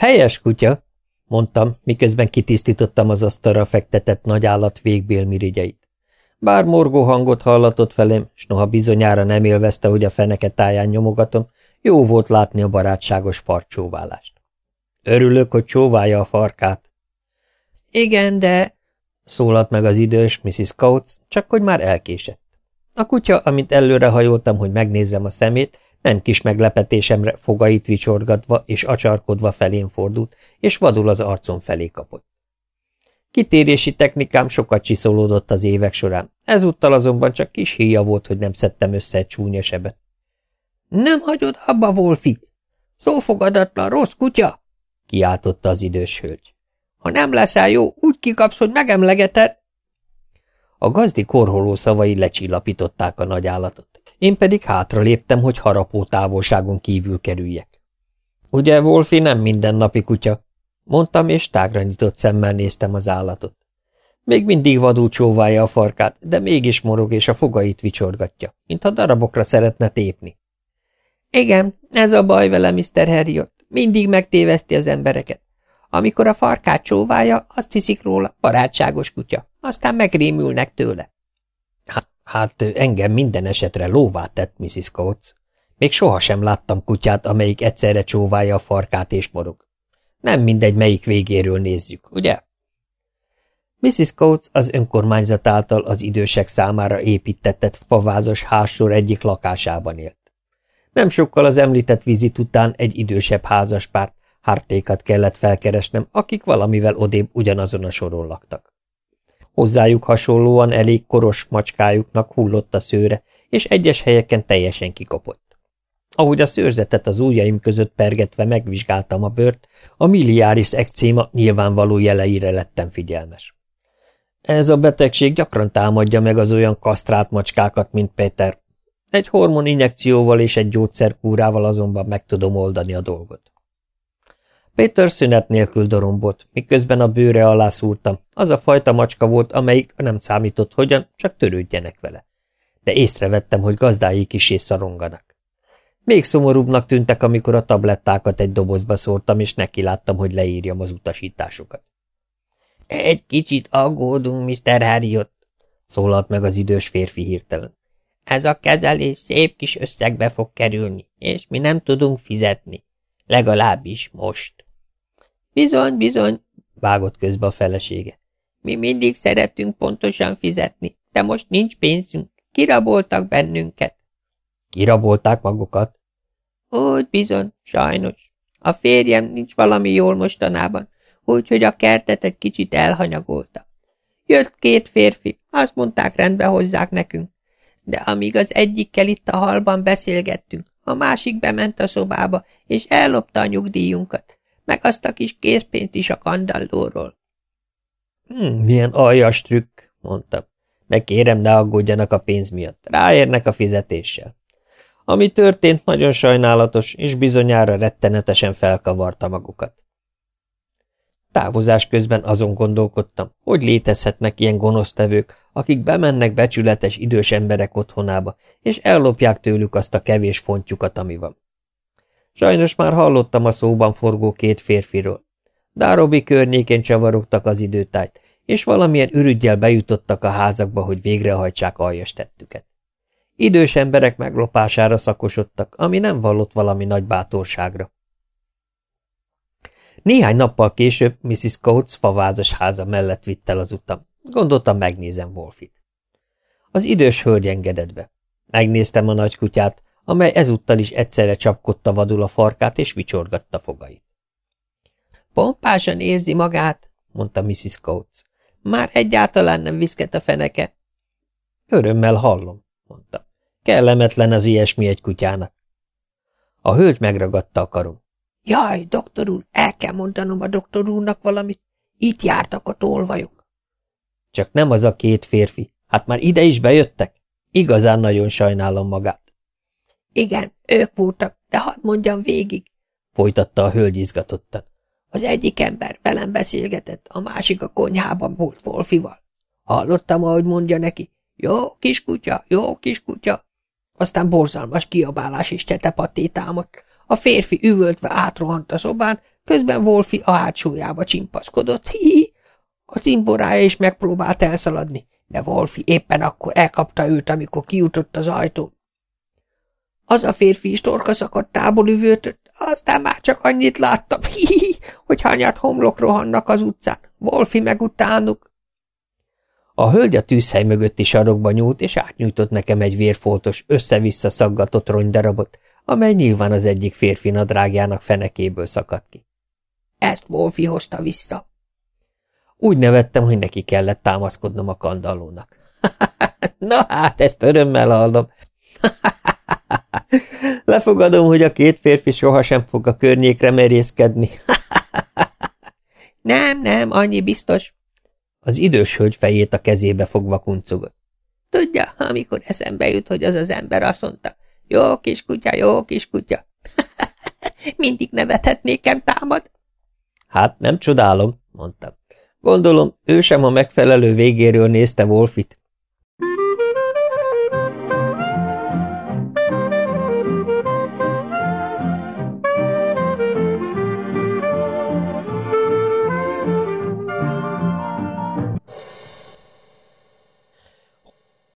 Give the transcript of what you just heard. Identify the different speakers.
Speaker 1: Helyes kutya, mondtam, miközben kitisztítottam az asztalra fektetett nagy állat végbélmirigyeit. Bár morgó hangot hallatott felém, s noha bizonyára nem élvezte, hogy a feneke táján nyomogatom, jó volt látni a barátságos farcsóválást. Örülök, hogy csóválja a farkát. Igen, de... szólalt meg az idős Mrs. Coates, csak hogy már elkésett. A kutya, amint előre hajoltam, hogy megnézzem a szemét, nem kis meglepetésemre fogait vicsorgatva és acsarkodva felén fordult, és vadul az arcom felé kapott. Kitérési technikám sokat csiszolódott az évek során, ezúttal azonban csak kis híja volt, hogy nem szedtem össze egy csúnya sebet. – Nem hagyod abba, Wolfi! Szófogadatlan rossz kutya! – kiáltotta az idős hölgy. – Ha nem leszel jó, úgy kikapsz, hogy megemlegeted! A gazdi korholó szavai lecsillapították a nagy állatot. Én pedig hátra léptem, hogy harapó távolságon kívül kerüljek. Ugye, Wolfi nem mindennapi kutya? Mondtam, és tágra nyitott szemmel néztem az állatot. Még mindig vadul csóválja a farkát, de mégis morog és a fogait vicsorgatja, mintha darabokra szeretne tépni. Igen, ez a baj vele, Mr. Harriot. Mindig megtéveszti az embereket. Amikor a farkát csóválja, azt hiszik róla, barátságos kutya, aztán megrémülnek tőle. Hát engem minden esetre lóvá tett Mrs. Coates. Még sohasem láttam kutyát, amelyik egyszerre csóválja a farkát és morog. Nem mindegy, melyik végéről nézzük, ugye? Mrs. Coates az önkormányzat által az idősek számára építetett favázos házsor egyik lakásában élt. Nem sokkal az említett vizit után egy idősebb házaspárt, hártékat kellett felkeresnem, akik valamivel odébb ugyanazon a soron laktak. Hozzájuk hasonlóan elég koros macskájuknak hullott a szőre, és egyes helyeken teljesen kikopott. Ahogy a szőrzetet az ujjaim között pergetve megvizsgáltam a bőrt, a milliáris ekcéma nyilvánvaló jeleire lettem figyelmes. Ez a betegség gyakran támadja meg az olyan kasztrált macskákat, mint Péter. Egy hormoninjekcióval és egy gyógyszerkúrával azonban meg tudom oldani a dolgot. Péter szünet nélkül dorombolt, miközben a bőre alá szúrtam. Az a fajta macska volt, amelyik nem számított hogyan, csak törődjenek vele. De észrevettem, hogy gazdái kisé szoronganak. Még szomorúbbnak tűntek, amikor a tablettákat egy dobozba szórtam, és neki láttam, hogy leírjam az utasításokat. Egy kicsit aggódunk, Mr. Harriot, szólalt meg az idős férfi hirtelen. Ez a kezelés szép kis összegbe fog kerülni, és mi nem tudunk fizetni. Legalábbis most. Bizony, bizony, vágott közbe a felesége. Mi mindig szeretünk pontosan fizetni, de most nincs pénzünk. Kiraboltak bennünket. Kirabolták magukat? Úgy bizony, sajnos. A férjem nincs valami jól mostanában, úgyhogy a kertet egy kicsit elhanyagolta. Jött két férfi, azt mondták, rendbe hozzák nekünk. De amíg az egyikkel itt a halban beszélgettünk, a másik bement a szobába, és ellopta a nyugdíjunkat meg azt a kis készpénzt is a kandallóról. Hmm, milyen aljas trükk, mondtam. De kérem, ne aggódjanak a pénz miatt, ráérnek a fizetéssel. Ami történt, nagyon sajnálatos, és bizonyára rettenetesen felkavarta magukat. Távozás közben azon gondolkodtam, hogy létezhetnek ilyen gonosztevők, akik bemennek becsületes idős emberek otthonába, és ellopják tőlük azt a kevés fontjukat, ami van. Sajnos már hallottam a szóban forgó két férfiról. Dárobi környékén csavarogtak az időtájt, és valamilyen ürügyjel bejutottak a házakba, hogy végrehajtsák aljas tettüket. Idős emberek meglopására szakosodtak, ami nem vallott valami nagy bátorságra. Néhány nappal később Mrs. Coates favázas háza mellett vitt el az utam. Gondoltam, megnézem Wolfit. Az idős hölgy engedett be. Megnéztem a nagy kutyát, amely ezúttal is egyszerre csapkodta vadul a farkát és vicsorgatta fogait. Pompásan érzi magát, mondta Mrs. Coates. Már egyáltalán nem viszket a feneke. Örömmel hallom, mondta. Kellemetlen az ilyesmi egy kutyának. A hölgy megragadta a karom. Jaj, doktor úr, el kell mondanom a doktor úrnak valamit. Itt jártak a tolvajok. Csak nem az a két férfi. Hát már ide is bejöttek? Igazán nagyon sajnálom magát. Igen, ők voltak, de hadd mondjam végig, folytatta a hölgy izgatottan. Az egyik ember velem beszélgetett, a másik a konyhában volt Wolfival. Hallottam, ahogy mondja neki, jó kiskutya, jó kiskutya. Aztán borzalmas kiabálás és csetepatté támadt.
Speaker 2: A férfi üvöltve átrohant a szobán, közben Wolfi a hátsójába csimpaszkodott. Hi, A cimborája is megpróbált elszaladni, de Wolfi éppen akkor elkapta őt, amikor kijutott az ajtón. Az a férfi is torkaszakadtából üvöltött, aztán már csak annyit láttam, hi, -hi hogy hanyat homlok rohannak az utcán. Wolfi meg utánuk.
Speaker 1: A hölgy a tűzhely mögötti sarokba nyúlt, és átnyújtott nekem egy vérfoltos, össze-vissza szaggatott rongydarabot, amely nyilván az egyik férfi nadrágjának fenekéből szakadt ki.
Speaker 2: Ezt Wolfi hozta vissza.
Speaker 1: Úgy nevettem, hogy neki kellett támaszkodnom a kandallónak. Na hát, ezt örömmel hallom. Lefogadom, hogy a két férfi sohasem fog a környékre merészkedni.
Speaker 2: nem, nem, annyi biztos.
Speaker 1: Az idős hölgy fejét a kezébe fogva kuncogott.
Speaker 2: Tudja, amikor eszembe jut, hogy az az ember azt mondta, jó kis kutya, jó kis kutya. Mindig nevethetnékem támad.
Speaker 1: Hát nem csodálom, mondtam. Gondolom, ő sem a megfelelő végéről nézte Wolfit.